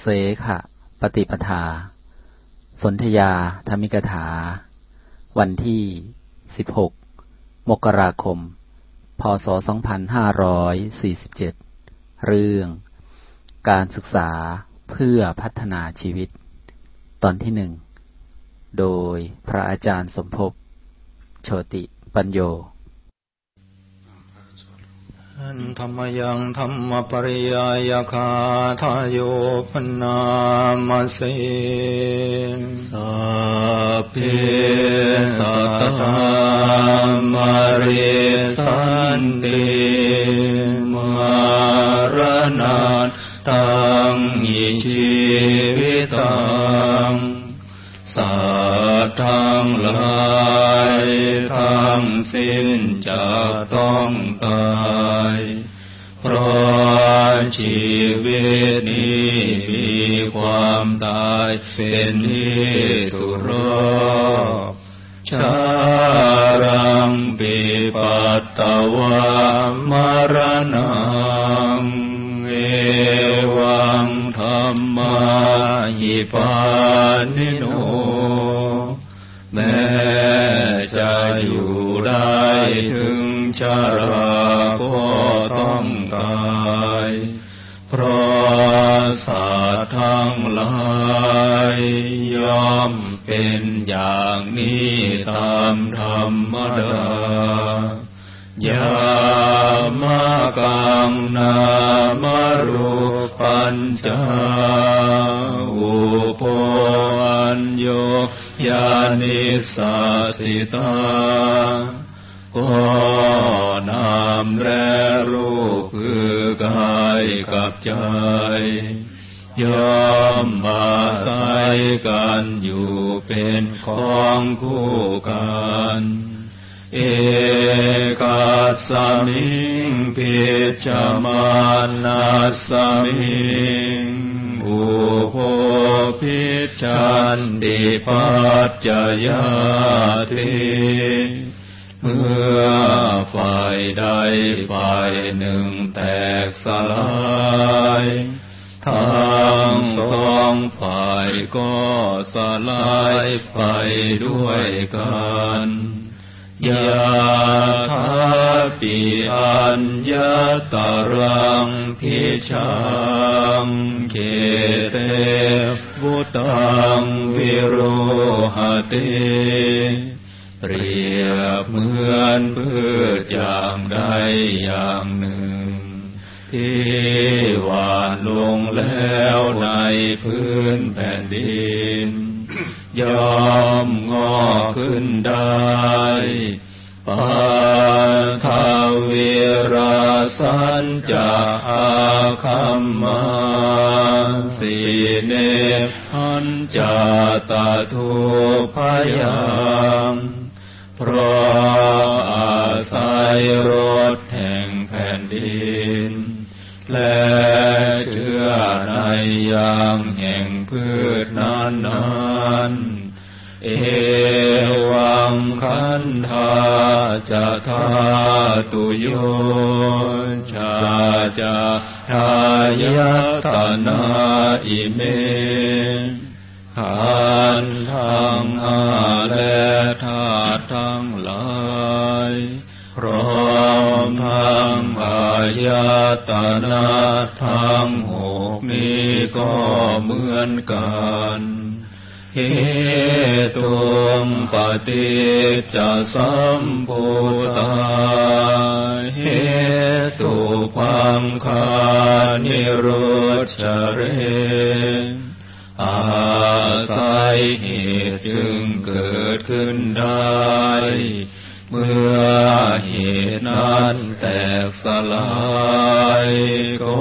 เสขะ ปฏิปทา สนธยาธรรมิกถา วันที่ 16 มกราคม พศ 2547 เรื่อง การศึกษาเพื่อพัฒนาชีวิต ตอนที่หนึ่ง โดยพระอาจารย์สมภพโชติปัญโย ธรรมยังธรรมปริยายคาทายโยพนามเสสัพเพสัตตามริสันติมารณาตังอิชีวิตังสัตทั้งหลาย ทั้งสิ้นจะต้องตายเพราะชีวิตนี้มีความตายเป็นที่สุรบชารังปิปัตตวามารณังเอวังธรรมาหิปานิโนแม้ ถึ ยาติเมื่อฝ่ายใดฝ่ายหนึ่งแตกสลายทั้งสองฝ่ายก็สลายไปด้วยกันยาทาปิอัญญาตารังพิชังเกเตวุตังวิโร เต เปรียบเหมือนพืชอย่างใดอย่างหนึ่ง ที่หวานลงแล้วในพื้นแผ่นดินยอมงอขึ้นได้ปาทาเวราสันจะอาคัมมาสีเน หันจะตาทุพยังเพราะอาศัยรถแห่งแผ่นดิน และเชื่อในยางแห่งพืชนั้นนั้นเอวังคันธาจะทาตุโยชาจะ ทายตนาอิเมขันทั้งอาและธาตุทั้งหลายพร้อมทั้งอายตนะทั้งหกนี้ก็เหมือนกันเหตุมปฏิจจสัมพุตา เหตุความคานิโรธเรอาศัยเหตุจึงเกิดขึ้นได้ เมื่อเหตุนั้นแตกสลายก็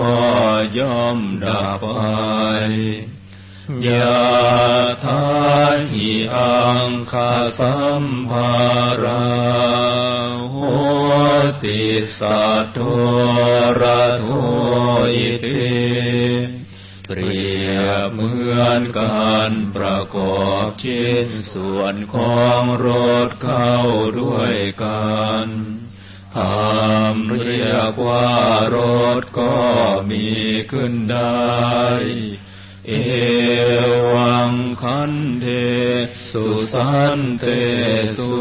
ย่อมดับไปยาทาหิอังคาสัมภาร ติสัตโทระโทอิเตเปรียบเหมือนการประกอบชิ้นส่วนของรถเข้าด้วยกันคำเรียกว่ารถก็มีขึ้นได้ เอวังคันเทสุสันเตสุ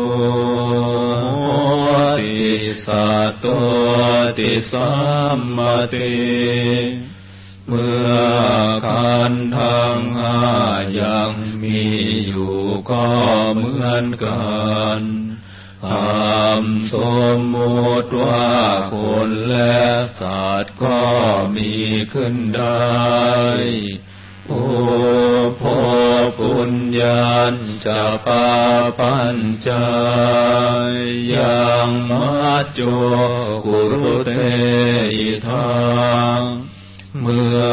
ติสัตตติสัมมติเมื่อขันทั้งห้ายังมีอยู่ก็เหมือนกันคำสมมติว่าคนและสัตว์ก็มีขึ้นได้ ผู้พปุญญาจะปาปัญจยังมัจโจกุรุเตอิทางเมื่อ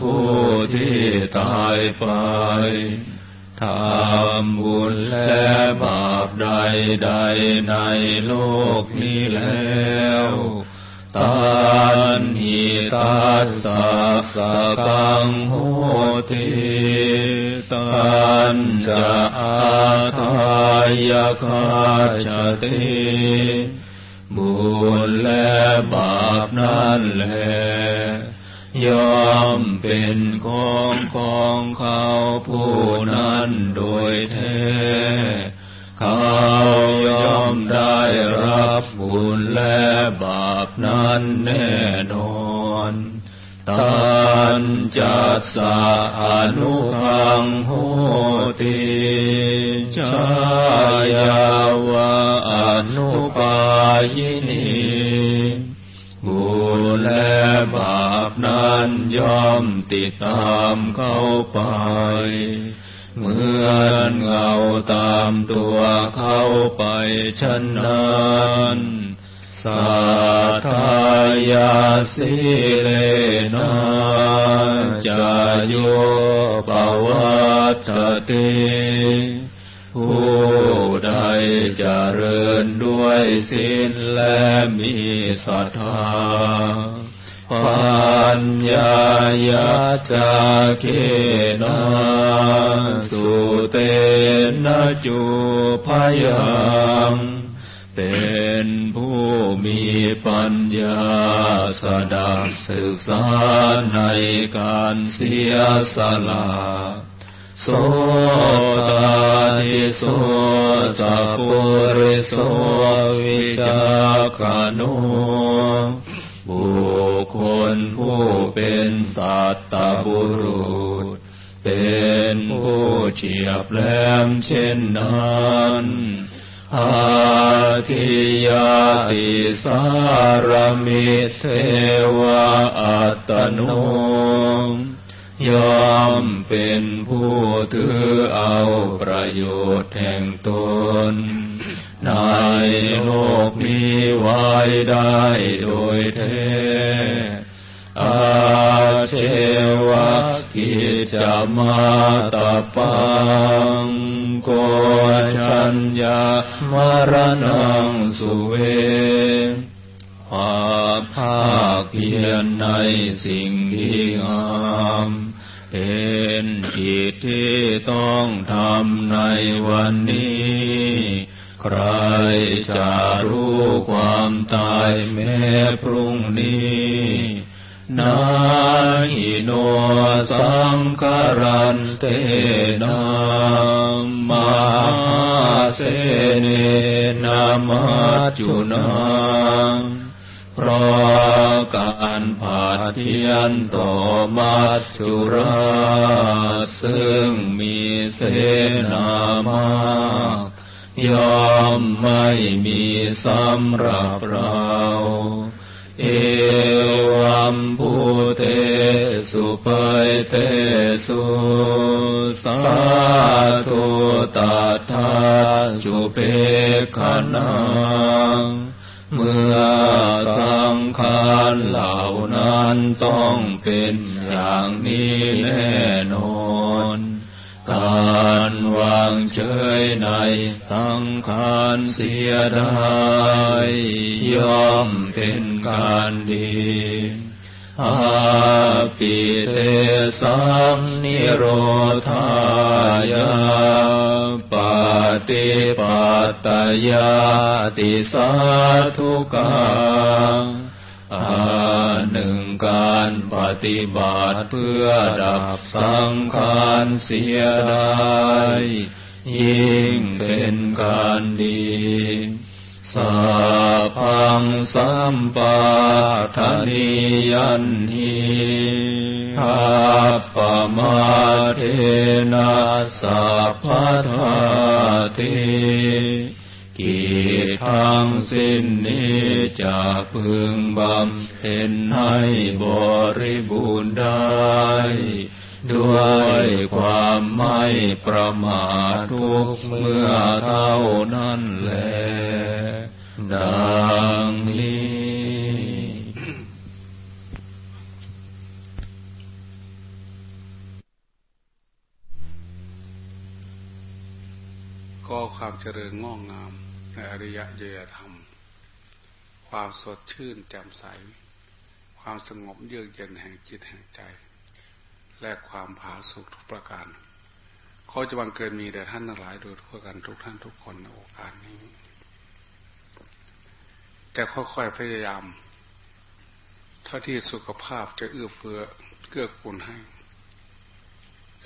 ผู้ที่ตายไปทำบุญและบาปใดใดในโลกนี้แล้ว ตันหิตัสสะสะกังโหติตันจะอาทายคาชติบุญและบาปนั้นแลย่อมเป็นของของเขาผู้นั้นโดยแท้ เขาย่อมได้รับบุญและบาปนั้นแน่นอนตันจัตสาอนุพังโหติชายาวะอนุปายนีบุญและบาปนั้นย่อมติดตามเข้าไป เมือามตัวเข้าไปฉันนั้นสัทธายาสิเลนะจะโยปวัตติผู้ใดจเจริญด้วยศีลและมีศรัทธาปัญญายาจาเกนะ สุเตนะจุพยังเป็นผู้มีปัญญาสดับศึกษาในการเสียสละโสตติโสสัพพุริโสวิจักนุบุคคลผู้เป็นสัตตบุรุษ เป็นผู้เฉียบแหลมเช่นนั้นอาทิยาติสารมิเทวะอัตโนยอมเป็นผู้ถือเอาประโยชน์แห่งตน ในโลกนี้ไว้ได้โดยแท้อาเชวะ กิจมาตาปังโกชัญญามรณังสุเวควาภาคเพียรในสิ่งที่งามเป็นจิตที่ต้องทำในวันนี้ ใครจะรู้ความตายแม้พรุ่งนี้ นาหิโนสังคารันเตนามาเสเนนามาจุนาเพราะการผาเทียนต่อมัจจุราซึ่งมีเสนามากยอมไม่มีสำหรับเรา เอวัมภูเตสุปยเตสุสาธุตาทาจุเปขนังเมื่อสังขารเหล่านั้นต้องเป็นอย่างนี้แน่นอนการวางเฉยในสังขารเสียได้ย่อมเป็น การดีอาปิเตสังนิโรธายาปฏิปัตยาติสาทุกังอันหนึ่งการปฏิบัติเพื่อดับสังขารเสียได้ยิ่งเป็นการดี สัพพังสัมปาทานิยันหิทัปปมาเทนะสัพพทาติกิจทั้งสิ้นนี้จะพึงบำเพ็ญให้บริบูรณ์ได้ ด้วยความไม่ประมาททุกเมื่อเท่านั้นแหละดังนี้ก็ความเจริญงอกงามในอริยเยธรรม ความสดชื่นแจ่มใส ความสงบเยือกเย็นแห่งจิตแห่งใจ และความผาสุกทุกประการขอจะบังเกิดมีแด่ท่านทั้งหลายโดยทั่วกันทุกท่านทุกคนในโอกาสนี้จะค่อยๆพยายาม เท่าที่สุขภาพจะเอื้อเฟื้อเกื้อกูลให้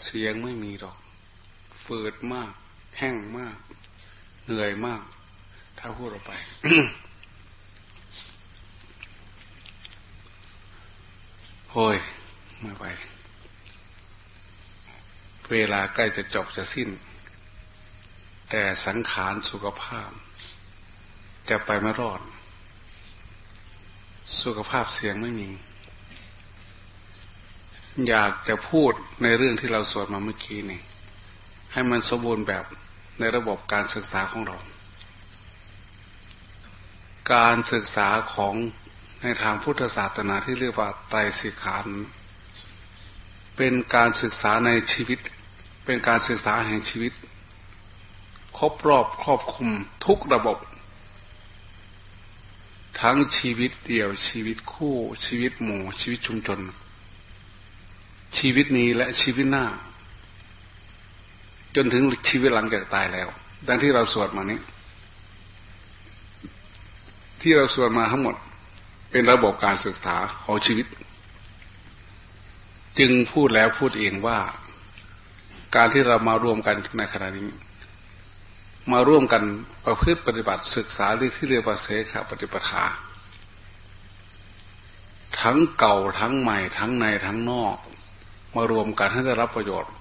เสียงไม่มีหรอกฝืดมาก แห้งมาก เหนื่อยมาก ถ้าพูดออกไปโฮ้ยไม่ไหว เวลาใกล้จะจบจะสิ้น แต่สังขารสุขภาพ จะไปไม่รอด สุขภาพเสียงไม่มี อยากจะพูดในเรื่องที่เราสวดมาเมื่อกี้นี่ ให้มันสมบูรณ์แบบในระบบการศึกษาของเรา การศึกษาของในทางพุทธศาสนาที่เรียกว่าไตรสิกขาเป็นการศึกษาในชีวิต เป็นการศึกษาแห่งชีวิต ครบรอบครอบคุมทุกระบบ ทั้งชีวิตเดี่ยวชีวิตคู่ชีวิตหมู่ชีวิตชุมชน ชีวิตนี้และชีวิตหน้า จนถึงชีวิตหลังจากตายแล้ว ดังที่เราสวดมานี้ ที่เราสวดมาทั้งหมดเป็นระบบการศึกษาของชีวิต จึงพูดแล้วพูดเองว่า การที่เรามารวมกันในขณะนี้ มาร่วมกันประพฤติปฏิบัติศึกษาหรือที่เรียกว่าเสขปฏิปทา ทั้งเก่าทั้งใหม่ทั้งในทั้งนอก มารวมกันให้ได้รับประโยชน์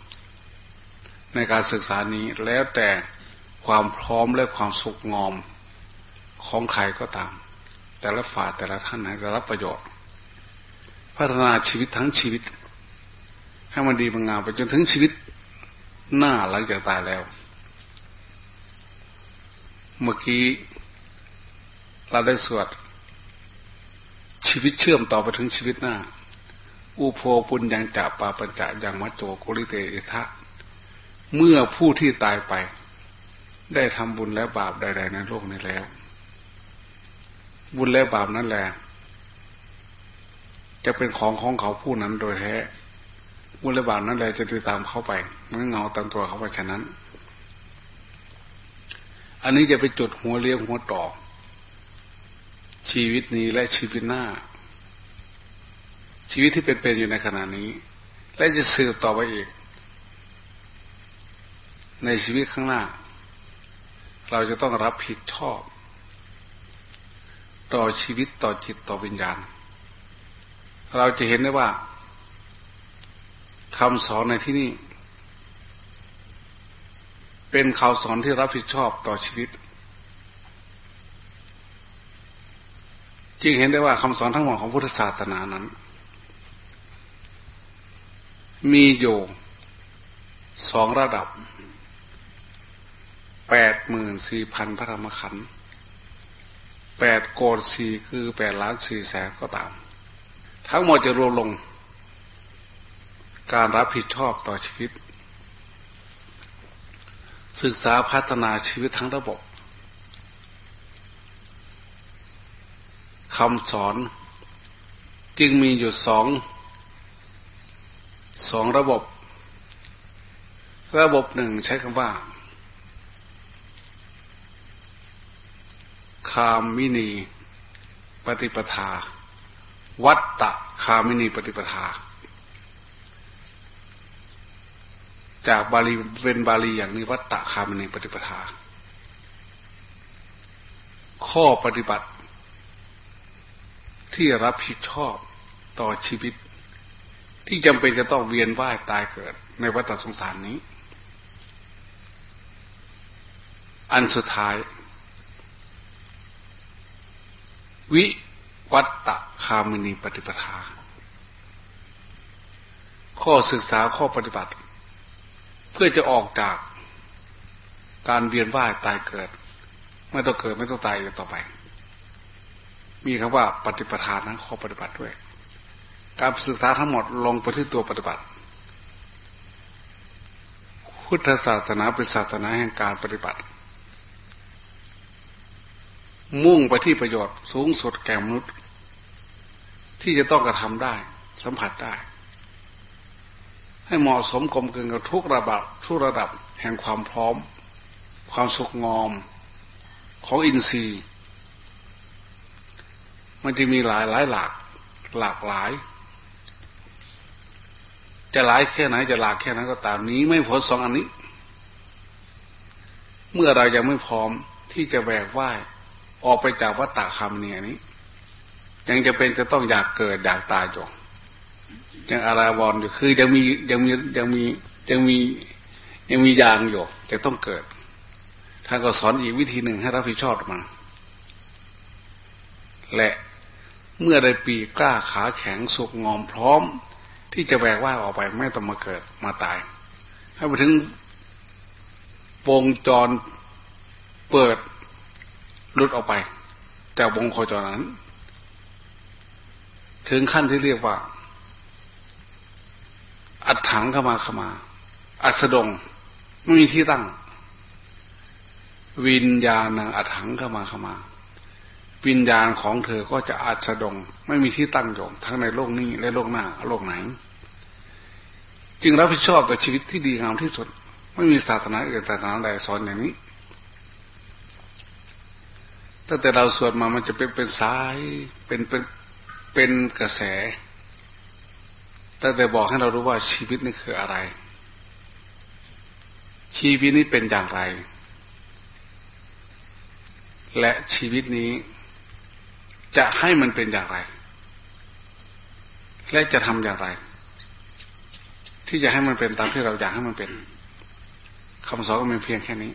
ในการศึกษานี้แล้วแต่ความพร้อมและความสุขงอมของใครก็ตาม แต่ละฝ่ายแต่ละท่านให้รับประโยชน์ พัฒนาชีวิตทั้งชีวิต ให้มันดีมันงามไปจนถึงชีวิต หน้าหลังจากตายแล้ว เมื่อกี้เราได้สวด ชีวิตเชื่อมต่อไปถึงชีวิตหน้า อุโพปุญญังจ่าปาปัญจอย่างมัจโจกุลิเตอิทะเมื่อผู้ที่ตายไป ได้ทำบุญและบาปใด ๆ ในโลกนี้แล้ว บุญและบาปนั่นแหละจะเป็นของของเขาผู้นั้นโดยแท้ บุลบาปนั่นแหละจะติดตามเข้าไปเมื่อเงาตามตัวเขาไปฉะนั้น อันนี้จะไปจุดหัวเลี้ยงหัวต่อ ชีวิตนี้และชีวิตหน้า ชีวิตที่เป็นๆอยู่ในขณะนี้ และจะสืบต่อไปอีก ในชีวิตข้างหน้า เราจะต้องรับผิดชอบ ต่อชีวิตต่อจิตต่อวิญญาณ เราจะเห็นได้ว่า คำสอนในที่นี้ เป็นคำสอนที่รับผิดชอบต่อชีวิต จึงเห็นได้ว่าคำสอนทั้งหมดของพุทธศาสนานั้น มีอยู่สองระดับแปดหมื่นสี่พันพระธรรมขันธ์แปดโกดสี่คือแปดล้านสี่แสนก็ตาม ทั้งหมดจะรวมลง การรับผิดชอบต่อชีวิต ศึกษาพัฒนาชีวิตทั้งระบบคำสอนจึงมีอยู่สองสองระบบ ระบบหนึ่งใช้คำว่า คามินี ปฏิปทา วัตตะคามินีปฏิปทา จากบาลีเป็นบาลีอย่างนี้วัตตะคามินีปฏิปทา ข้อปฏิบัติ ที่รับผิดชอบต่อชีวิต ที่จำเป็นจะต้องเวียนว่ายตายเกิด ในวัฏสงสารนี้ อันสุดท้าย วิวัตตะคามินีปฏิปทา ข้อศึกษาข้อปฏิบัติ พื่อจะออกจากการเวียนว่ายตายเกิด ไม่ต้องเกิดไม่ต้องตายอีกต่อไป มีคำว่าปฏิปทานนะข้อปฏิบัติด้วย การศึกษาทั้งหมดลงไปที่ตัวปฏิบัติ พุทธศาสนาเป็นศาสนาแห่งการปฏิบัติ มุ่งไปที่ประโยชน์สูงสุดแก่มนุษย์ ที่จะต้องกระทำได้ สัมผัสได้ ให้เหมาะสมกลมกลืนกับทุกระดับทุกระดับแห่งความพร้อม ความสุขงอมของอินทรีย์ มันจะมีหลายหลายหลากหลากหลาย จะหลายแค่ไหนจะหลากแค่นั้นก็ตามนี้ ไม่พ้นสองอันนี้ เมื่อเรายังไม่พร้อมที่จะแบกว่ายออกไปจากวัฏฏะคำเนี่ยนี้ ยังจะเป็นจะต้องอยากเกิดอยากตายอยู่ ยังอาราวรอยู่คือยังมียังมียังมียังมียังมียางอยู่จะต้องเกิดท่านก็สอนอีกวิธีหนึ่งให้รับผิดชอบมา และเมื่อได้ปีกล้าขาแข็งสุกงอมพร้อม ที่จะแบกว่าออกไปไม่ต้องมาเกิดมาตาย ให้ไปถึงวงจรเปิดลุดออกไปจากวงโคจรนั้น ถึงขั้นที่เรียกว่า อัดถังเข้ามาเข้ามา อัสดงไม่มีที่ตั้ง วิญญาณนางอัดถังเข้ามาเข้ามา วิญญาณของเธอก็จะอัสดง ไม่มีที่ตั้งอยู่ทั้งในโลกนี้และโลกหน้าโลกไหน จึงรับผิดชอบต่อชีวิตที่ดีงามที่สุด ไม่มีศาสนาอื่นศาสนาใดสอนอย่างนี้ตั้งแต่เราสวดมามันจะเป็นเป็นสายเป็นเป็นเป็นกระแส ตั้งแต่บอกให้เรารู้ว่าชีวิตนี่คืออะไร ชีวิตนี้เป็นอย่างไร และชีวิตนี้จะให้มันเป็นอย่างไร และจะทำอย่างไร ที่จะให้มันเป็นตามที่เราอยากให้มันเป็นคำสอนก็เป็นเพียงแค่นี้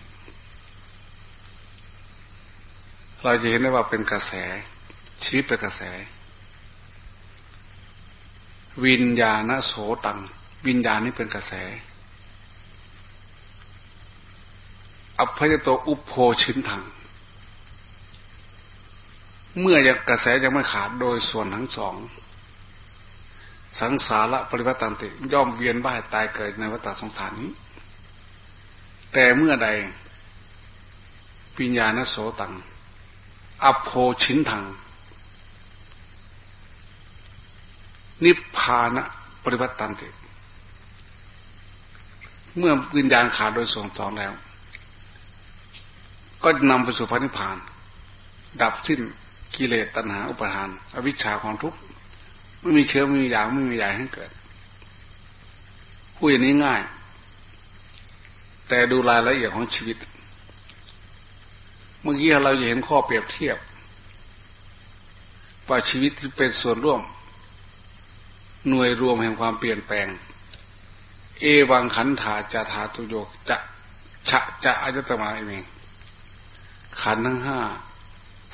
เราจะเห็นได้ว่าเป็นกระแส ชีวิตเป็นกระแส วิญญาณโสตัง วิญญาณนี่เป็นกระแส อัพยโตอุปโภชินทัง เมื่อยังกระแสยังไม่ขาดโดยส่วนทั้งสอง สังสาระปริวัตันติ ย่อมเวียนว่ายตายเกิดในวัฏสงสารนี้ แต่เมื่อใดวิญญาณโสตังอโภชินทัง นิพพานะปริวัติตันติ เมื่อวิญญาณขาดโดยส่วนสองแล้ว ก็นำไปสู่พระนิพพาน ดับสิ้นกิเลสตัณหาอุปทาน อวิชชาความทุกข์ไม่มีเชื้อไม่มียางไม่มีใหญ่ให้เกิดพูดอย่างนี้ง่าย แต่ดูรายละเอียดของชีวิต เมื่อกี้เราจะเห็นข้อเปรียบเทียบ ว่าชีวิตเป็นส่วนร่วม หน่วยรวมแห่งความเปลี่ยนแปลง เอวังขันธาจะธาตุโยกจะชะจะอายตมาเองขันทั้งห้า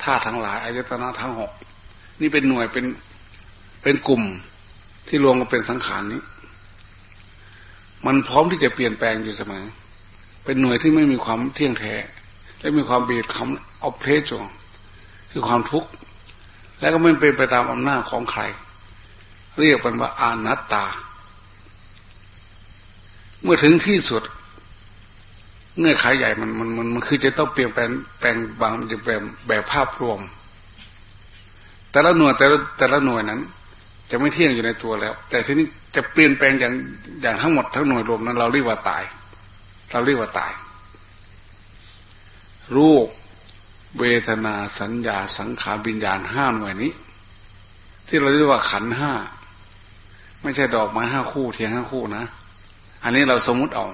ธาตุทั้งหลายอายตนะทั้งหกนี่เป็นหน่วยเป็นเป็นกลุ่มที่รวมกันเป็นสังขารนี้ มันพร้อมที่จะเปลี่ยนแปลงอยู่เสมอ เป็นหน่วยที่ไม่มีความเที่ยงแท้และมีความเบียดคำเอาเพลจงคือความทุกข์และก็ไม่เป็นไปตามอำนาจของใคร เรียกมันว่าอานัตตา เมื่อถึงที่สุดเงื่อนไขใหญ่มันมันมันมันคือจะต้องเปลี่ยนแปลงแปลงบางจะแบบแบบภาพรวม แต่ละหน่วยแต่ละแต่ละหน่วยนั้น จะไม่เที่ยงอยู่ในตัวแล้ว แต่ทีนี้จะเปลี่ยนแปลงอย่างอย่างทั้งหมดทั้งหน่วยรวมนั้น เราเรียกว่าตาย เราเรียกว่าตาย รูปเวทนาสัญญาสังขารวิญญาณห้าหน่วยนี้ ที่เราเรียกว่าขันห้า ไม่ใช่ดอกไม้ห้าคู่เทียงห้าคู่นะ อันนี้เราสมมุติเอา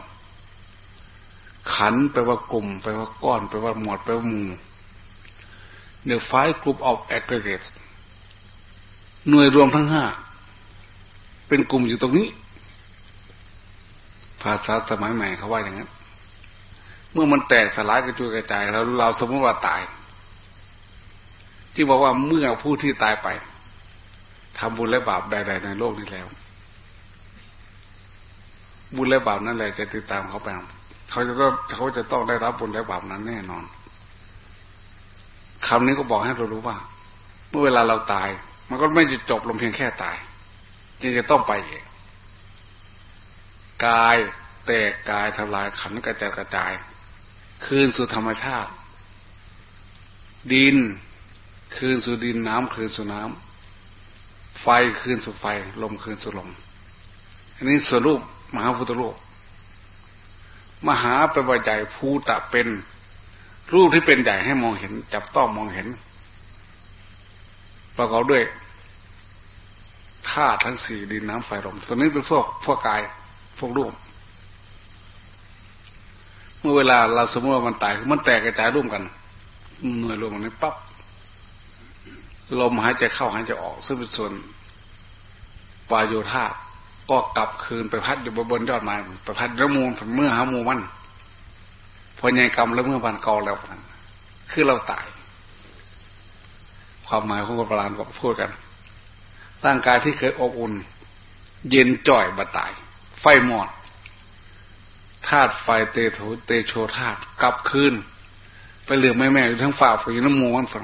ขันแปว่ากลุ่มแปว่าก้อนแปว่าหมวดแปว่ามู่ The five group of aggregates หน่วยรวมทั้งห้า เป็นกลุ่มอยู่ตรงนี้ ภาษาสมัยใหม่เขาว่าอย่างนั้น เมื่อมันแตกสลายกระจุยกระจายแล้วเราสมมติว่าตาย ที่บอกว่าเมื่อผู้ที่ตายไป ทำบุญและบาปใด ๆ ในโลกนี้แล้ว บุญและบาปนั่นแหละจะติดตามเขาไปเขาจะต้องเขาจะต้องได้รับบุญและบาปนั้นแน่นอนคำนี้ก็บอกให้เรารู้ว่า เมื่อเวลาเราตาย มันก็ไม่จะจบลงเพียงแค่ตายจะจะต้องไปเองกายแตกกายทำลายขันกระจายกระจาย คืนสู่ธรรมชาติ ดิน คืนสู่ดินน้ำคืนสู่น้ำ ไฟคืนสู่ไฟ ลมคืนสู่ลม อันนี้ส่วนรูปมหาพุทธรูป มหาเป็นว่าใหญ่ภูตะเป็น รูปที่เป็นใหญ่ให้มองเห็น จับต้องมองเห็น ประกอบด้วยธาตุทั้งสี่ดินน้ำไฟลมตัวนี้เป็นพวกพวกกายพวกรูป เมื่อเวลาเราสมมติว่ามันตายมันแตกกระจายร่วมกันหน่วยรวมกันนี้ปั๊บ ลมหายใจเข้าหายใจออก ซึ่งเป็นส่วนปายโยธาก็กลับคืนไปพัดอยู่บนยอดไม้ไปพัดระมูลเมื่อหามูมันพอใหญ่กรรมแล้วเมื่อวันกอแล้วคือเราตาย ความหมายของกบราลก็พูดกันร่างกายที่เคยอบอุ่น เย็นจ่อยบาตาย ไฟหมอดธาตุไฟเตโถเตโชธาตุกลับคืนไปเหลือแม่แม่อยู่ทั้งฝ่าฝืนน้ำมูมันฝั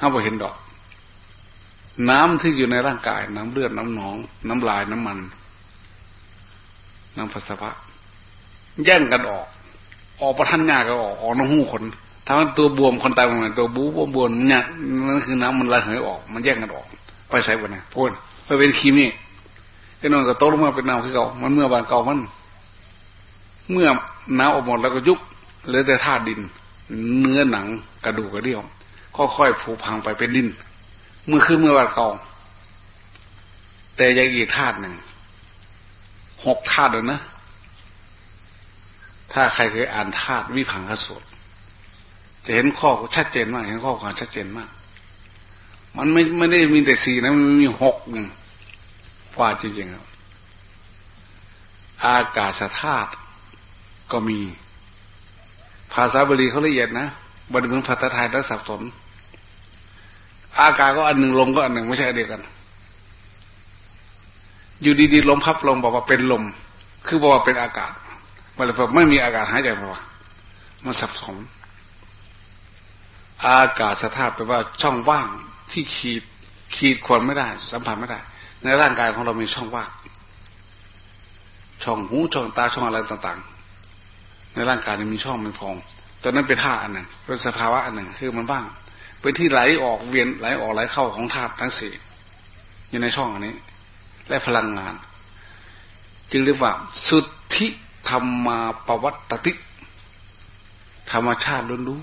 งถ้าไปเห็นดอก น้ำที่อยู่ในร่างกาย น้ำเลือดน้ำหนอง น้ำลายน้ำมัน น้ำปัสสาวะแย่งกันออก ออกประทันงาก็ออกออกน้ำหูคนถ้ามันตัวบวมคนตายมันตัวบูบวมเนี่ยนั่นคือน้ำมันระเหยออก มันแย่งกันออก ไปใส่บนเนี่ยพูดไปเป็นคีมีไอ้นอนก็โตลงมาเป็นน้ำคือเก่ามันเมื่อบานเก่ามัน เมื่อน้ำออกหมดแล้วก็ยุบเหลือแต่ธาตุดิน เนื้อหนังกระดูกกระเดี่ยว ค่อยๆผุพังไปเป็นดินเมื่อขึ้นเมื่อวันเก่าแต่ยังอีกธาตุหนึ่งหกธาตุเลยนะ ถ้าใครเคยอ่านธาตุวิพังคสูตรจะเห็นข้อชัดเจนมาก เห็นข้อความชัดเจนมาก มันไม่ไม่ได้มีแต่สี่นะมันมีหกหนึ่งกว่าจริงๆครับอากาศธาตุก็มี ภาษาบาลีเขาละเอียดนะบริเวณภาษาไทยแล้วสับสน อากาศก็อันหนึ่งลมก็อันหนึ่งไม่ใช่เดียวกัน อยู่ดีๆลมพับลมบอกว่าเป็นลม คือบอกว่าเป็นอากาศมันเลยบอกไม่มีอากาศหายใจเพราะว่ามันสับสนอากาศสภาพแปลว่าช่องว่างที่ขีดขีดควรไม่ได้ สัมผัสไม่ได้ ในร่างกายของเรามีช่องว่าง ช่องหูช่องตาช่องอะไรต่างๆ ในร่างกายมีช่องมันพองตอนนั้นเป็นธาตุอันหนึ่งเป็นสภาวะอันหนึ่งคือมันบ้าง เป็นที่ไหลออกเวียนไหลออกไหลเข้าของธาตุทั้งสี่อยู่ในช่องอันนี้ และพลังงาน จึงเรียกว่า สุทธิธรรมาปวัตติธรรมชาติล้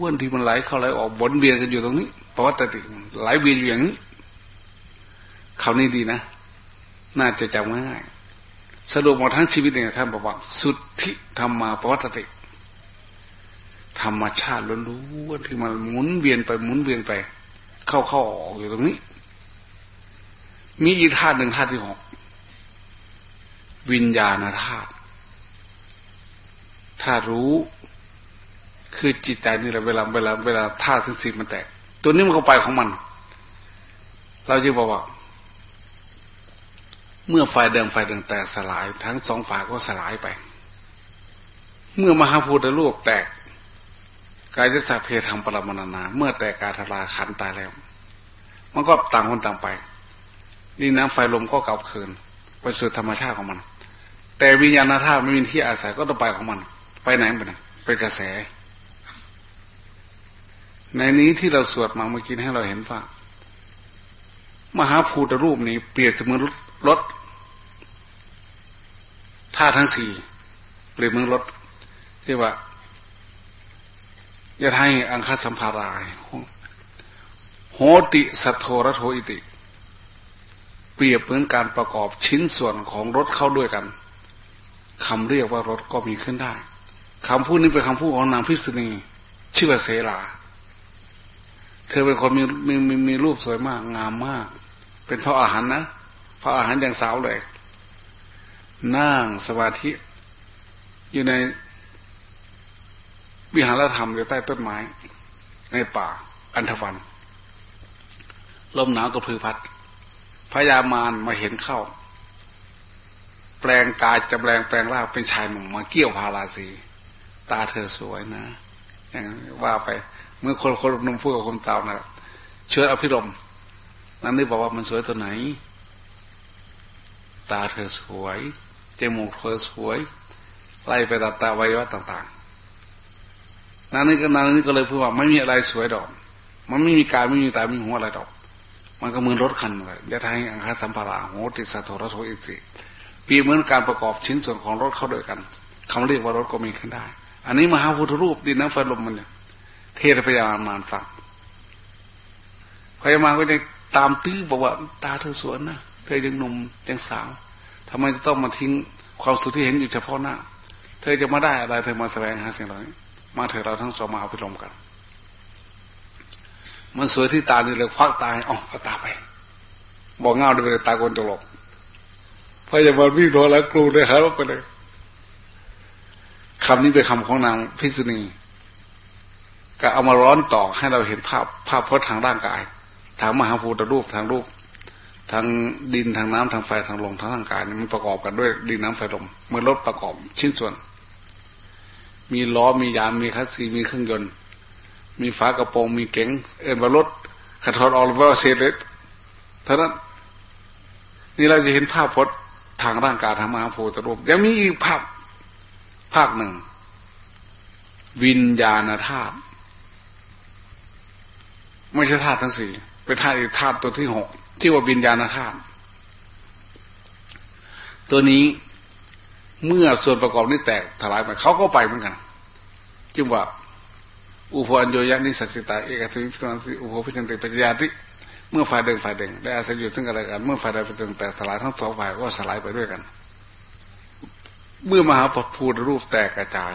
วนๆที่มันไหลเข้าไหลออกวนเวียนกันอยู่ตรงนี้ปวัตติไหลเวียนอยู่อย่างนี้คำนี้ดีนะ น่าจะจำง่ายสรุปหมดทั้งชีวิตเนี่ยท่านบอกว่า สุทธิธรรมาปวัตติ ธรรมชาติล้วนๆที่มันหมุนเวียนไปหมุนเวียนไป เข้าเข้าออกอยู่ตรงนี้ มีอีกธาตุหนึ่งธาตุที่หกวิญญาณธาตุถ้ารู้คือจิตใจนี่แหละเวลาเวลาเวลาธาตุทั้งสี่มันแตก ตัวนี้มันก็ไปของมัน เราจะบอกว่า เมื่อไฟเดิมไฟเดิมแตกสลาย ทั้งสองฝ่ายก็สลายไป เมื่อมหาภูตลูกแตก กายจะสัพเพธรรมปรมานา เมื่อแต่กายทลาขันตายแล้ว มันก็ต่างคนต่างไป นี่น้ำไฟลมก็กลับคืนไปสู่ธรรมชาติของมัน แต่วิญญาณธาตุไม่มีที่อาศัยก็ต้องไปของมัน ไปไหนไปไหนไปกระแส ในนี้ที่เราสวดมาเมื่อกี้ให้เราเห็นว่ามหาภูตรูปนี้เปรียบเสมือนรถธาตุทั้งสี่เปรียบเหมือนรถที่ว่า จะให้อังคสัมภารายโหติสัทโทรโทอิติ เปรียบเหมือนการประกอบชิ้นส่วนของรถเข้าด้วยกันคำเรียกว่ารถก็มีขึ้นได้คำพูดนี้เป็นคำพูดของนางพิษณีชื่อว่าเสลาเธอเป็นคนมีมีมีมีรูปสวยมาก งามมาก เป็นพระอาหารนะพระอาหารอย่างสาวเลย นั่งสมาธิ อยู่ใน วิหารธรรมอยู่ใต้ต้นไม้ ในป่า อันธวันลมหนาวกระพือพัดพญามารมาเห็นเข้า แปลงกายจะแปลงแปลงร่างเป็นชายหนุ่มมาเกี่ยวพาราสี ตาเธอสวยนะอย่างว่าไป เมื่อคนคนนุ่มพูดกับคนเตานะเชื้ออภิรมนั่นนี่บอกว่ามันสวยตัวไหน ตาเธอสวยจมูกเธอสวยไล่ไปตัดตาไว้ว่าต่าง ๆ นั่นนี่ก็นั่นนี่ก็เลยพูดว่าไม่มีอะไรสวยดอก มันไม่มีกายไม่มีตาไม่มีหัวอะไรดอก มันก็เหมือนรถคันเลยยะทายอังคาสัมภาระโหติสัตโทรโทอิสิปีเหมือนการประกอบชิ้นส่วนของรถเข้าด้วยกันคำเรียกว่ารถก็มีขึ้นได้ อันนี้มหาพุทธรูปดินน้ำไฟลมมันเนี่ยเทศพยามามานฟังพยามาก็จะตามตื้อบอกว่าตาเธอสวยนะเธอยังหนุ่มยังสาวทำไมจะต้องมาทิ้งความสุขที่เห็นอยู่เฉพาะหน้า เธอจะมาได้อะไรเธอมาแสวงหาสิ่งเหล่านี้ มาเถอะเราทั้งสองมาเอาไปลมกัน มันสวยที่ตานี่เลยควักตาอ๋อเอาตาไป บอกเงาด้วยตาโกนตลกพยาบาลวิ่งโดนแล้วกลูเลยครับไปเลยคำนี้เป็นคำของนางพิษุณีก็เอามาร้อนต่อให้เราเห็นภาพภาพพจน์ทางร่างกาย ทางมหาภูตรูปทางรูปทางดินทางน้ำทางไฟทางลมทางร่างกายมันประกอบกันด้วยดินน้ำไฟลมเมื่อรถประกอบชิ้นส่วน มีล้อมียางมีคัสซีมีเครื่องยนต์ มีฝากระโปรงมีเก๋งเอ็นวารถขัดทอนออลเวอร์เซเลตเท่านั้นนี่เราจะเห็นภาพพจน์ทางร่างกายทางมหาภูตรูปยังมีอีกภาพภาคหนึ่ง วิญญาณธาตุไม่ใช่ธาตุทั้งสี่เป็นธาตุอีกธาตุตัวที่หกที่ว่าวิญญาณธาตุตัวนี้ เมื่อส่วนประกอบนี้แตกถลายไปเขาก็ไปเหมือนกันจึงว่า อุปอัญโยยะนิสัสิตาเอกทิวิสันสิอุปพิจันติปัญญาติเมื่อฝ่ายเดิงฝ่ายเดิงได้อาศัยอยู่ซึ่งกันและกันเมื่อฝ่ายใดฝ่ายหนึ่งแตกถลายทั้งสองฝ่ายก็สลายไปด้วยกัน เมื่อมหาปภูรูปแตกกระจาย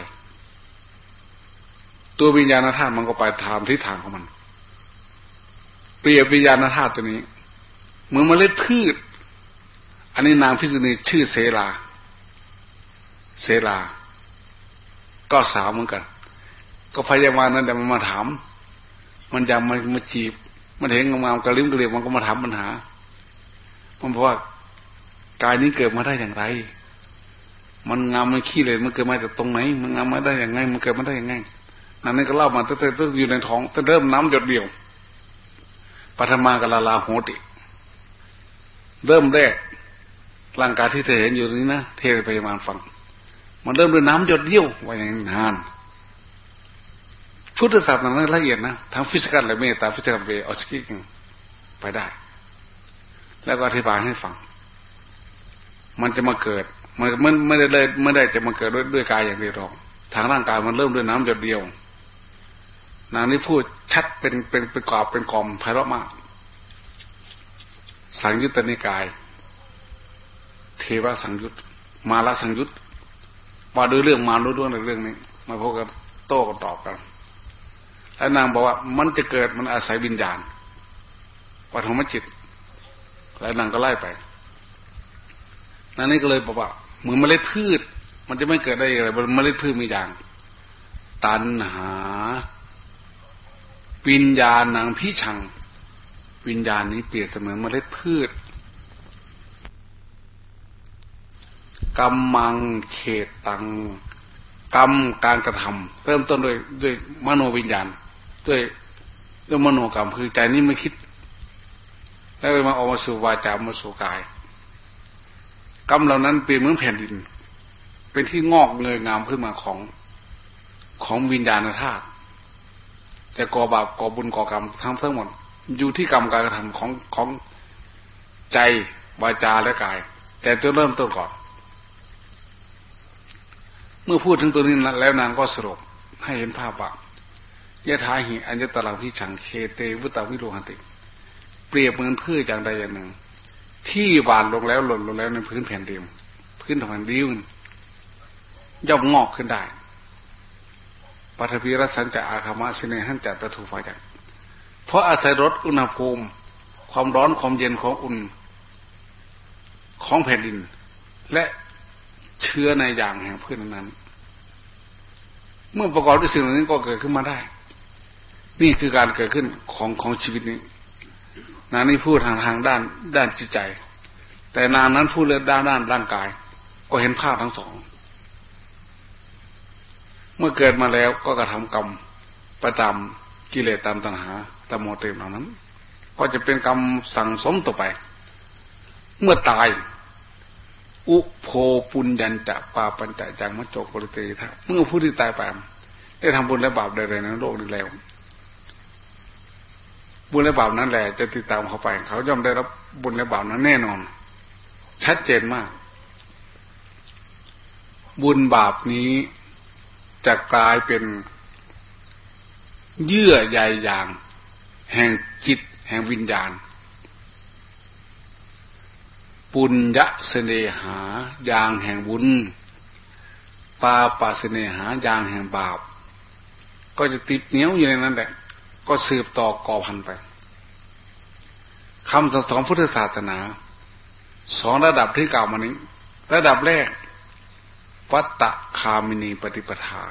ตัววิญญาณธาตุมันก็ไปตามทิศทางของมัน เปรียบวิญญาณธาตุตัวนี้เหมือนเมล็ดพืช อันนี้นางพิษณีชื่อเสลา เสลา ก็สาวเหมือนกัน ก็พยาบาลนั้นแต่มันมาถาม มันยากมามาจีบ มันเห็นงามๆกระลิ้มกระเลียมันก็มาถามปัญหา มันบอกว่ากายนี้เกิดมาได้อย่างไร มันงามมันขี้เลย มันเกิดมาจากตรงไหน มันงามมาได้อย่างไง มันเกิดมาได้อย่างไงนั่นนี่ก็เล่ามาตั้งแต่ตั้งอยู่ในท้องตั้งเริ่มน้ำหยดเดียวปัทมากลาลาโหติ เริ่มแรกร่างกายที่เธอเห็นอยู่นี้นะเทไปมาฟัง มันเริ่มด้วยน้ำหยดเดียวไว้อย่างนานพุทธศาสนาละเอียดนะทั้งฟิสิกส์และ metaphysics เวออสกิกไปได้ แล้วก็อธิบายให้ฟัง มันจะมาเกิด มันมันไม่ได้เลยไม่ได้จะมาเกิดด้วยด้วยกายอย่างเดียวหรอกทางร่างกายมันเริ่มด้วยน้ำหยดเดียวนางนี้พูดชัดเป็นเป็นเป็นกรอบเป็นกลมไพเราะมากสังยุตตนิกาย เทวสังยุตมาลสังยุต มาดูเรื่องมารู้ด้วยเรื่องนี้ มาพบกันโต้กันตอบกัน แล้วนางบอกว่ามันจะเกิดมันอาศัยวิญญาณปฐมจิต แล้วนางก็ไล่ไปนั่นนี่ก็เลยบอกว่าเหมือนเมล็ดพืช มันจะไม่เกิดได้อย่างไรเมล็ดพืชมีอย่าง ตันหา วิญญาณนางพิชัง วิญญาณนี้เปรียบเสมือนเมล็ดพืช กรรมังเขตตังกรรมการกระทำเริ่มต้นด้วยด้วยมโนวิญญาณ ด้วยด้วยมโนกรรมคือใจนี้ไม่คิด แล้วมาออกมาสู่วาจามาสู่กาย กรรมเหล่านั้นเปลี่ยนเหมือนแผ่นดิน เป็นที่งอกเงยงามขึ้นมาของของวิญญาณธาตุแต่ก่อบาปก่อบุญก่อกรรมทั้งทั้งหมด อยู่ที่กรรมการกระทำของของใจวาจาและกาย แต่จะเริ่มต้นก่อน เมื่อพูดถึงตัวนี้แล้วนางก็สรุปให้เห็นภาพว่ายะทาหิอัญญตลังพิฉังเคเตวุตาวิโรหันติ เปรียบเหมือนพืชอย่างใดอย่างหนึ่ง ที่หวานลงแล้วหล่นลงแล้วในพื้นแผ่นดินพื้นแผ่นดินย่อมงอกขึ้นได้ปัทภีรัสันจะอาคามะสิเนหันจัตถูฟาจักเพราะอาศัยรสอุณหภูมิ ความร้อนความเย็นของอุ่น ของแผ่นดิน และ เชื้อในอย่างแห่งพืชนนั้น เมื่อประกอบด้วยสิ่งเหล่านี้ก็เกิดขึ้นมาได้ นี่คือการเกิดขึ้นของของชีวิตนี้นานี่พูดทางทางด้านด้านจิตใจ แต่นานนั้นพูดเรื่องด้านด้านร่างกาย ก็เห็นภาพทั้งสอง เมื่อเกิดมาแล้วก็กระทำกรรมประจำกิเลสตามตัณหาตามโมเตมเหล่านั้น ก็จะเป็นกรรมสั่งสมต่อไป เมื่อตาย อุโพปุญญันจะปาปัญจะจังมัจโจกริติทะเมื่อผู้ที่ตายไปได้ทำบุญและบาปใดๆในโลกนี้แล้ว บุญและบาปนั้นแหละจะติดตามเขาไป เขาย่อมได้รับบุญและบาปนั้นแน่นอน ชัดเจนมาก บุญบาปนี้จะกลายเป็นเยื่อใยอย่าง แห่งจิต แห่งวิญญาณ ปุญญเสนหายางแห่งบุญ ปาปาเสนหายางแห่งบาป ก็จะติดเหนียวอยู่ในนั้นแหละ ก็สืบต่อก่อพันไปคำสอนสองพุทธศาสนาสองระดับที่กล่าวมานี้ ระดับแรก วัตตะคามินีปฏิปทา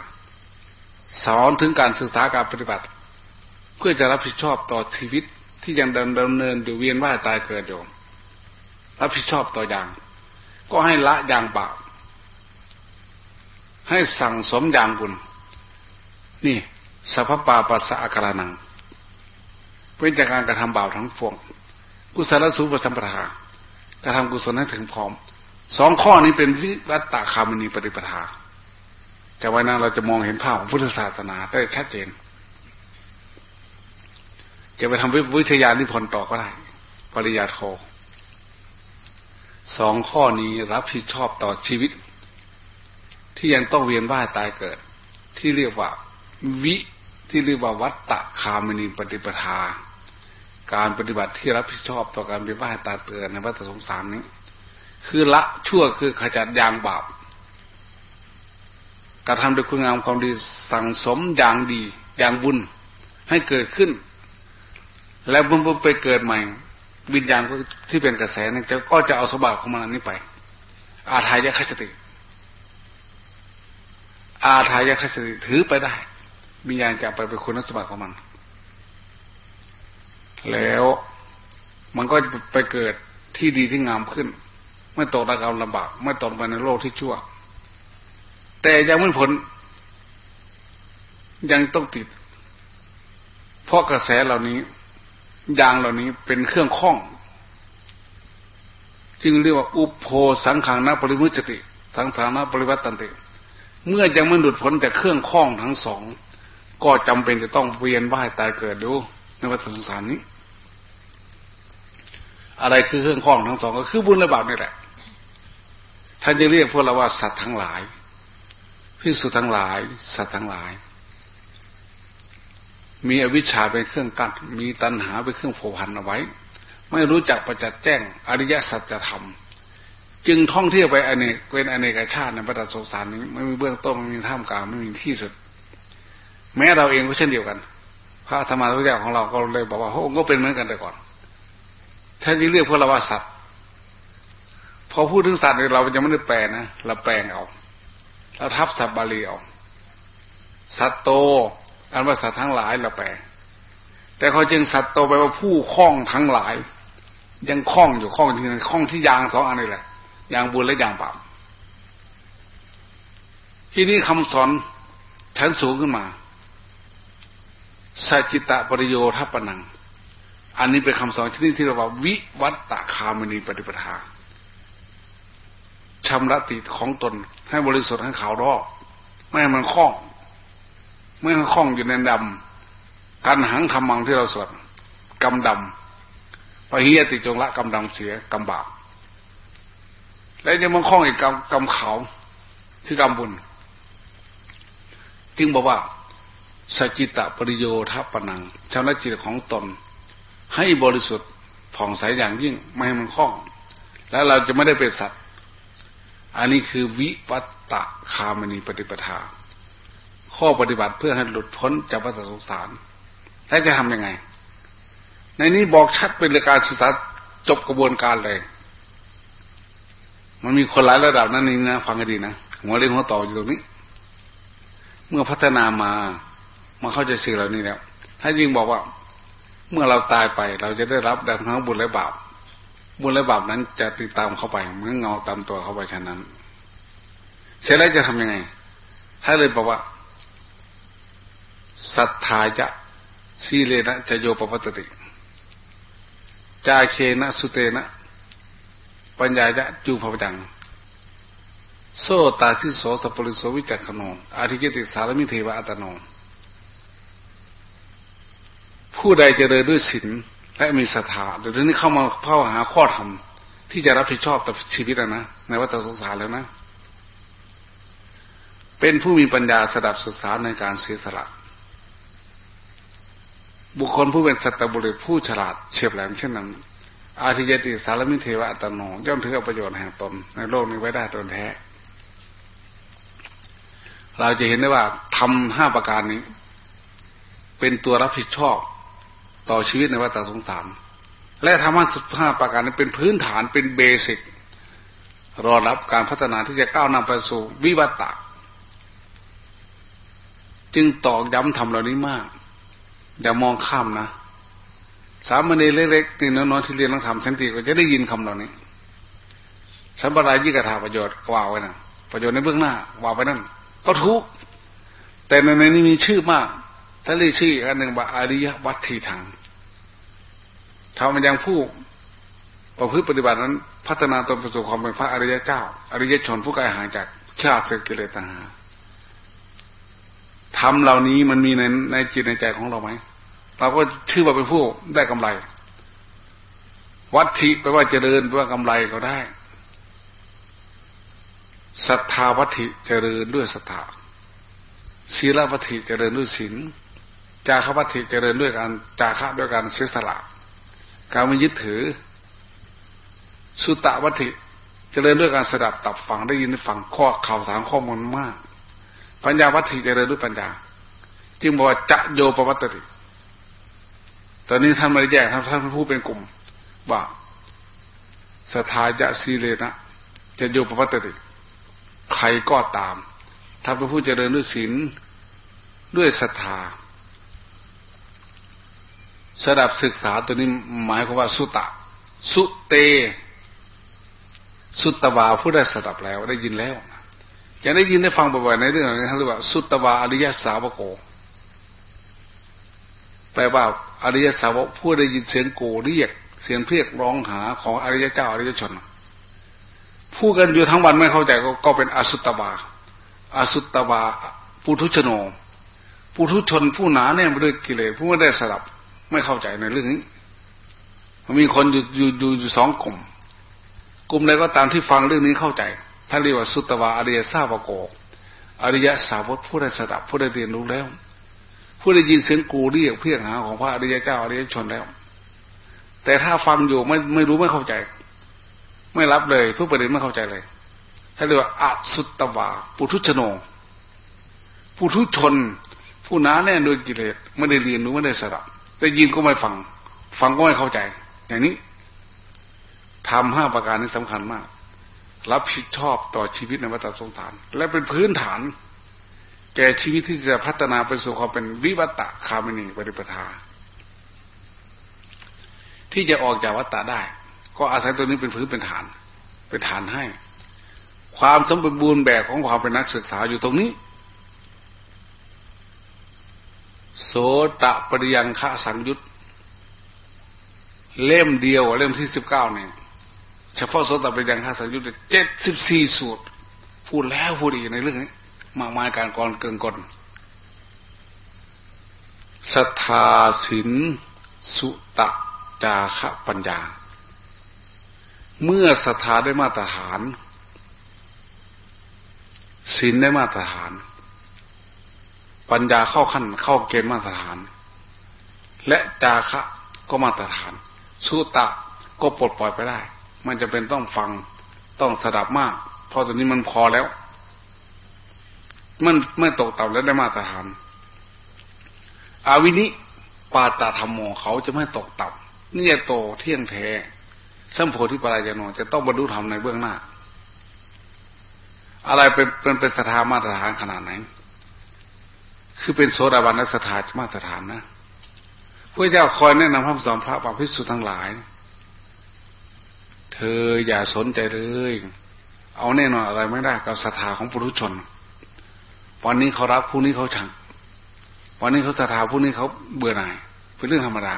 สอนถึงการศึกษาการปฏิบัติ เพื่อจะรับผิดชอบต่อชีวิตที่ยังดำเนินอยู่เวียนว่ายตายเกิดอยู่ รับผิดชอบต่ออย่าง ก็ให้ละอย่างบาปให้สั่งสมอย่างบุญนี่สัพปาปัสสะอาการนังเป็นจากการกระทำบาปทั้งปวงกุศลสุปสัมปทากระทำกุศลให้ถึงพร้อมสองข้อนี้เป็นวิวัตตาคามินีปฏิปทา แต่วันนั้นเราจะมองเห็นภาพของพุทธศาสนาได้ชัดเจนจะไปทำวิทยานิพนธ์ต่อก็ได้ ปริยาโท สองข้อนี้รับผิดชอบต่อชีวิต ที่ยังต้องเวียนว่ายตายเกิด ที่เรียกว่าวิที่เรียกว่าวัตตะคามินีปฏิปทา การปฏิบัติที่รับผิดชอบต่อการเวียนว่ายตายเกิดในวัฏสงสารนี้ คือละชั่วคือขจัดยางบาปกระทำด้วยคุณงามความดีสั่งสมอย่างดีอย่างบุญให้เกิดขึ้น แล้วบุญไปเกิดใหม่ วิญญาณที่เป็นกระแสนั่นจะก็จะเอาสมบัติของมันนี้ไป อาทายะคสติ อาทายะคสติถือไปได้ วิญญาณจะไปเป็นคุณสมบัติของมัน แล้วมันก็ไปเกิดที่ดีที่งามขึ้น ไม่ตกระกำลำบากไม่ตกไปในโลกที่ชั่ว แต่ยังไม่ผล ยังต้องติด เพราะกระแสเหล่านี้ ยางเหล่านี้เป็นเครื่องข้อง จึงเรียกว่าอุปโภสังขังนะปริมุจติ สังสารนะปริวัตันติ เมื่อยังไม่หลุดพ้นจากเครื่องข้องทั้งสอง ก็จำเป็นจะต้องเวียนว่ายตายเกิดดูในวัฏสงสารนี้ อะไรคือเครื่องข้องทั้งสอง ก็คือบุญและบาปนี่แหละ ท่านจะเรียกพวกเราว่าสัตว์ทั้งหลายพิสุทั้งหลาย สัตว์ทั้งหลาย มีอวิชชาเป็นเครื่องกั้นมีตัณหาเป็นเครื่องโผพันเอาไว้ ไม่รู้จักประจัดแจ้งอริยสัจธรรม จึงท่องเที่ยวไปอเนกเป็นอเนกชาติในพระดัสงสารนี้ไม่มีเบื้องต้นไม่มีท่ามกลางไม่มีที่สุด แม้เราเองก็เช่นเดียวกัน พระธรรมทุกอย่างของเราก็เลยบอกว่าพระองค์ก็เป็นเหมือนกันแต่ก่อนท่านจึงเรียกพวกเราว่าสัตว์พอพูดถึงสัตว์เราจะไม่ได้แปลนะเราแปลงเอาเราทับสัตว์บาลีเอาสัตโต อันว่าสัตว์ทั้งหลายเราแปลแต่เขาจึงสัตว์โตไปว่าผู้คล้องทั้งหลาย ยังคล้องอยู่คล้องที่คล้องที่ยางสองอันนี้แหละยางบุญและยางบาปที่นี้คำสอนชั้นสูงขึ้นมาสัจิตะปริโยทัปนัง อันนี้เป็นคำสอนที่นี่ที่เราว่าวิวัตตะคามณีปฏิปทาชำระติของตนให้บริสุทธิ์ให้ขาวรอไม่ให้มันคล้อง ไม่ให้คล้องอยู่ในดำการหังคำมังที่เราสวดกำดำปะเฮียติจงละกำดำเสียกำบาปแล้วยังมันคล้องอีกกำกำขาวคือกำบุญจึงบอกว่าสจิตะปริโยทัปนังชำระจิตของตน ให้บริสุทธิ์ผ่องใสอย่างยิ่งไม่ให้มันคล้อง แล้วเราจะไม่ได้เป็นสัตว์ อันนี้คือวิวัตตะคามณีปฏิปทา ข้อปฏิบัติเพื่อให้หลุดพ้นจากวัฏสงสารแล้วจะทำยังไง ในนี้บอกชัดเป็นรการศึกษาจบกระบวนการเลย มันมีคนหลายระดับนั่นนี่นะฟังให้ดีนะหัวเรียนหัวต่ออยู่ตรงนี้ เมื่อพัฒนามามาเข้าใจสิ่งเหล่านี้แล้วถ้ายิ่งบอกว่า เมื่อเราตายไป เราจะได้รับดังทั้งบุญและบาปบุญและบาปนั้นจะติดตามเข้าไปเหมือนเงาตามตัวเข้าไปฉะนั้น เสร็จแล้วจะทํำยังไง ถ้าเลยบอกว่า ศรัทธาจะสีเลนะจะโยปปัตติจาเคนะสุเตนะ ปัญญาจะจูพจัง โซตาที่โสสปุริโสวิจักขโนอาทิเกติสารมิเทวะอัตโน ผู้ใดจะเดินด้วยศีลและมีศรัทธาเดี๋ยวนี้เข้ามาเข้าหาข้อธรรมที่จะรับผิดชอบต่อชีวิตนะในวัฏสงสารแล้วนะ เป็นผู้มีปัญญาสดับศึกษาในการเสียสละ บุคคลผู้เป็นสัตบุรุษผู้ฉลาดเฉียบแหลมเช่นนั้น อาทิยติสารมิเทวะตโนย่อมถือเอาประโยชน์แห่งตนในโลกนี้ไว้ได้ตนแท้ เราจะเห็นได้ว่าทำห้าประการนี้ เป็นตัวรับผิดชอบต่อชีวิตในวัฏสงสาร และธรรมะห้าประการนี้เป็นพื้นฐานเป็นเบสิกรอรับการพัฒนาที่จะก้าวนำไปสู่วิวัตะจึงตอกย้ำทำเหล่านี้มาก อย่ามองข้ามนะสามเณรเล็กๆนี่น้องๆที่เรียนต้องทำสันติก็จะได้ยินคำเหล่านี้สัมปรายยิ่กะถาประโยชน์กว่าไว้นะประโยชน์ในเบื้องหน้าว่าไว้นั่นก็ทุกแต่ในนี้มีชื่อมากถ้าเรียกชื่ออันหนึ่งว่าอริยวัตถีทางทำมันยังผู้ประพฤติปฏิบัตินั้น พัฒนาตนไปสู่ความเป็นพระอริยเจ้า อริยชนผู้ไกลห่างจากชาติเสกิเลสตัณหา ทำเหล่านี้มันมีในในจิตในใจของเราไหมเราก็ชื่อว่าเป็นผู้ได้กำไร วัตถิแปลว่าเจริญแปลว่ากำไรก็ได้ศรัทธาวัตถิเจริญด้วยศรัทธาศีลวัตถิเจริญด้วยศีลจาควัตถิเจริญด้วยการจาคะด้วยการเสียสละการไม่ยึดถือ สุตตะวัตถิเจริญด้วยการสดับตับฟังได้ยินฟังข้อข่าวสารข้อมูลมาก ปัญญาวัตถิเจริญด้วยปัญญา จึงบอกว่าจะโยปวัตติ ตอนนี้ท่านไม่ได้แยกท่านท่านพูดเป็นกลุ่มว่าสทายะสีเลนะจะโยปวัตติ ใครก็ตามถ้าเป็นผู้เจริญด้วยศีลด้วยศรัทธาสดับศึกษาตัวนี้หมายความว่าสุตะ สุเต สุตวาผู้ได้สดับแล้วได้ยินแล้ว จะได้ยินได้ฟังบ่อยๆในเรื่องนี้ท่านเรียกว่า สุตตวาอริยสาวโก แปลว่าอริยสาวกผู้ได้ยินเสียงโกเรียก เสียงเรียกร้องหาของอริยเจ้าอริยชนพูดกันอยู่ทั้งวันไม่เข้าใจก็กเป็นอสุตวาอสุตวาปุถุชโนปุถุชนผู้หนาแน่นไปด้วยกิเลสผู้ไม่ได้สลับไม่เข้าใจในเรื่องนี้มันมีคนอยู่อยู่อยู่สองกลุ่ม กลุ่มใดก็ตามที่ฟังเรื่องนี้เข้าใจ ท่านเรียกว่าสุตวาอริยสาวโกอริยสาวกผู้ได้สดับผู้ได้เรียนรู้แล้ว ผู้ได้ยินเสียงกูเรียกเพียงหาของพระอริยเจ้าอริยชนแล้ว แต่ถ้าฟังอยู่ไม่ไม่รู้ไม่เข้าใจ ไม่รับเลย ทุกประเด็นไม่เข้าใจเลยท่านเรียกว่าอสุตวาปุถุชโนปุถุชน ผู้น้าแน่นโดยกิเลสไม่ได้เรียนรู้ไม่ได้สดับแต่ยินก็ไม่ฟัง ฟังก็ไม่เข้าใจ อย่างนี้ทำห้าประการนี้สำคัญมาก รับผิดชอบต่อชีวิตในวัฏสงสาร และเป็นพื้นฐาน แก่ชีวิตที่จะพัฒนาไปสู่ความเป็นวิวัตะคามินีปริปทา ที่จะออกจากวัฏฏะได้ ก็อาศัยตัวนี้เป็นพื้นเป็นฐาน เป็นฐานให้ ความสมบูรณ์แบบของความเป็นนักศึกษาอยู่ตรงนี้ โสตะปริยังคะสังยุตเล่มเดียวเล่มที่สิบเก้าเนี่ย เฉพาะโสตปัญญาข้าสังยุตเจ็ดสิบสี่สูตร พูดแล้วพูดอีกในเรื่องนี้ มากมายการกรเกินกลศรัทธาสินสุตะจาคะปัญญา เมื่อศรัทธาได้มาตรฐานสินได้มาตรฐาน ปัญญาเข้าขั้นเข้าเกณฑ์มาตรฐาน และจาคะก็มาตรฐาน สุตะก็ปลดปล่อยไปได้ มันจะเป็นต้องฟังต้องสดับมากเพราะตอนนี้มันพอแล้ว มันไม่ตกต่ำแล้วได้มาตรฐานอาวินิปาตาธรรมโมเขาจะไม่ตกต่ำนี่จะโตเที่ยงแท้สัมโพธิปรายโนจะต้องบรรลุธรรมในเบื้องหน้า อะไรเป็นเป็นเป็นสถามาตรฐานขนาดไหน คือเป็นโสดาบันและสถามาตรฐานนะพระเจ้าคอยแนะนำพระสอนพระปภิสุทั้งหลาย เธออย่าสนใจเลย เอาแน่นอนอะไรไม่ได้กับศรัทธาของปุถุชน วันนี้เขารักผู้นี้เขาชัง วันนี้เขาศรัทธาผู้นี้เขาเบื่อหน่าย เป็นเรื่องธรรมดา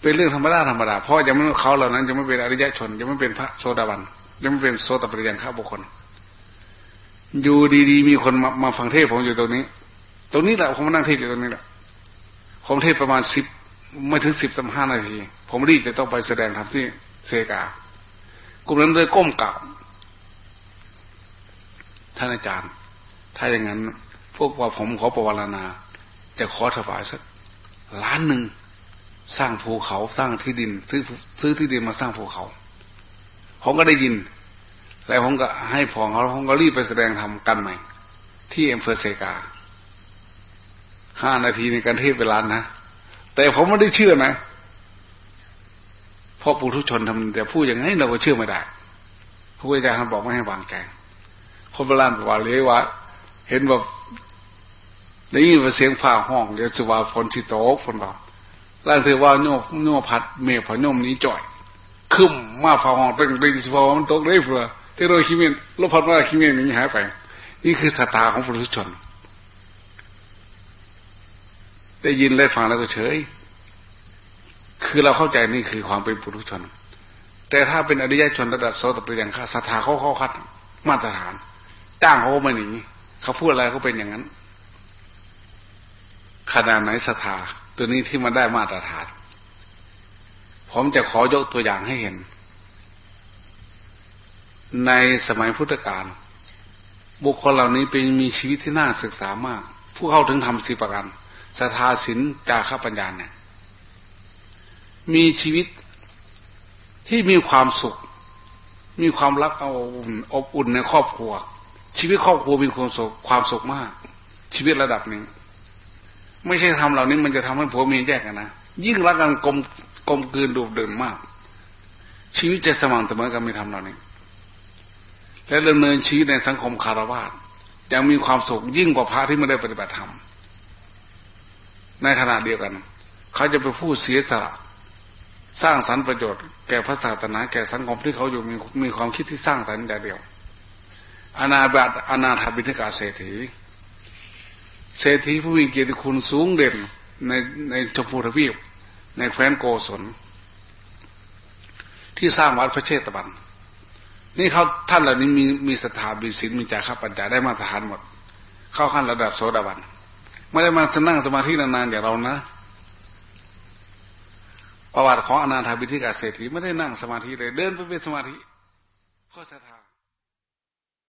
เป็นเรื่องธรรมดาธรรมดา เพราะยังไม่เขาเหล่านั้นยังไม่เป็นอริยชนยังไม่เป็นพระโสดาบันยังไม่เป็นโสตปริยังข้าบุคคล อยู่ดีๆมีคนมามาฟังเทศผมอยู่ตรงนี้ ตรงนี้แหละผมมานั่งเทศอยู่ตรงนี้แหละผมเทศประมาณสิบ ไม่ถึงสิบตั้งห้านาที ผมรีบจะต้องไปแสดงธรรมที่เซกากลุ่มนั้นเลยก้มกราบท่านอาจารย์ ถ้าอย่างนั้น พวกว่าผมขอประวรณา จะขอถวายสักล้านหนึ่งสร้างภูเขาสร้างที่ดิน ซื้อซื้อที่ดินมาสร้างภูเขา ผมก็ได้ยิน แล้วผมก็ให้พองเขาผมก็รีบไปแสดงธรรมกันใหม่ ที่เอ็มเฟอร์เซกาห้านาทีในการเทศเวลานะ แต่ผมไม่ได้เชื่อนะเพราะปุถุชนทำแต่พูดอย่างนี้เราก็เชื่อไม่ได้พระพุทธเจ้าท่านบอกไม่ให้วางแกงคนโบราณบอกว่าเลยว่า เห็นแบบได้ยินเสียงฟ้าห้องเดี๋ยวจะว่าฝนสิโตกฝนบอกร่างเธอว่าโยมโยมพัดเมฆพโยมนี้จ่อยคึมมาฟ้าห้องเป็นเป็นสิว่ามันตกได้เพื่อที่เราคิดเมนลบพัดว่าคิดเมนนี้หายไป นี่คือสตาของปุถุชน ได้ยินได้ฟังแล้วก็เฉย คือเราเข้าใจนี่คือความเป็นปุถุชน แต่ถ้าเป็นอริยชนระดับโสตปริยังคาศรัทธาเขาเขาคัดมาตรฐาน จ้างเขาไม่หนีเขาพูดอะไรเขาเป็นอย่างนั้น ขนาดไหนศรัทธาตัวนี้ที่มันได้มาตรฐาน ผมจะขอยกตัวอย่างให้เห็น ในสมัยพุทธกาลบุคคลเหล่านี้เป็นมีชีวิตที่น่าศึกษามาก ผู้เข้าถึงทำสีประการ ศรัทาศีลจาข้าปัญญาเนี่ยมีชีวิตที่มีความสุข มีความรักเอาอบอุ่นในครอบครัว ชีวิตครอบครัวมีความสุขความสุขมาก ชีวิตระดับนี้ ไม่ใช่ทำเหล่านี้มันจะทำให้ผัวเมียแยกกันนะยิ่งรักกันกลมกลมกลืนดูเดินมาก ชีวิตจะสม่ำเสมอกันไม่ทำเหล่านี้ และดำเนินชีวิตในสังคมคารวะยังมีความสุขยิ่งกว่าพระที่ไม่ได้ปฏิบัติธรรม ในขณะเดียวกัน เขาจะไปพูดเสียสละสร้างสรรค์ประโยชน์แก่พระศาสนาแก่สังคมที่เขาอยู่มีมีความคิดที่สร้างสรรค์อย่างเดียวอนาบัตอนาถาบิณฑกาเศรษฐีเศรษฐีผู้มีเกียรติคุณสูงเด่นในในชมพูทวีปในแคว้นโกศลที่สร้างวัดพระเชตบันนี่เขาท่านเหล่านี้มีมีสถาบิสินมีจาระปัญญาได้มาตรฐานหมด เข้าขั้นระดับโสดาบัน ไม่ได้มาจะนั่งสมาธินานๆอย่างเรานะ ประวัติของอนาถาบิธิกาเศรษฐีไม่ได้นั่งสมาธิเลย เดินไปเป็นสมาธิข้อสถา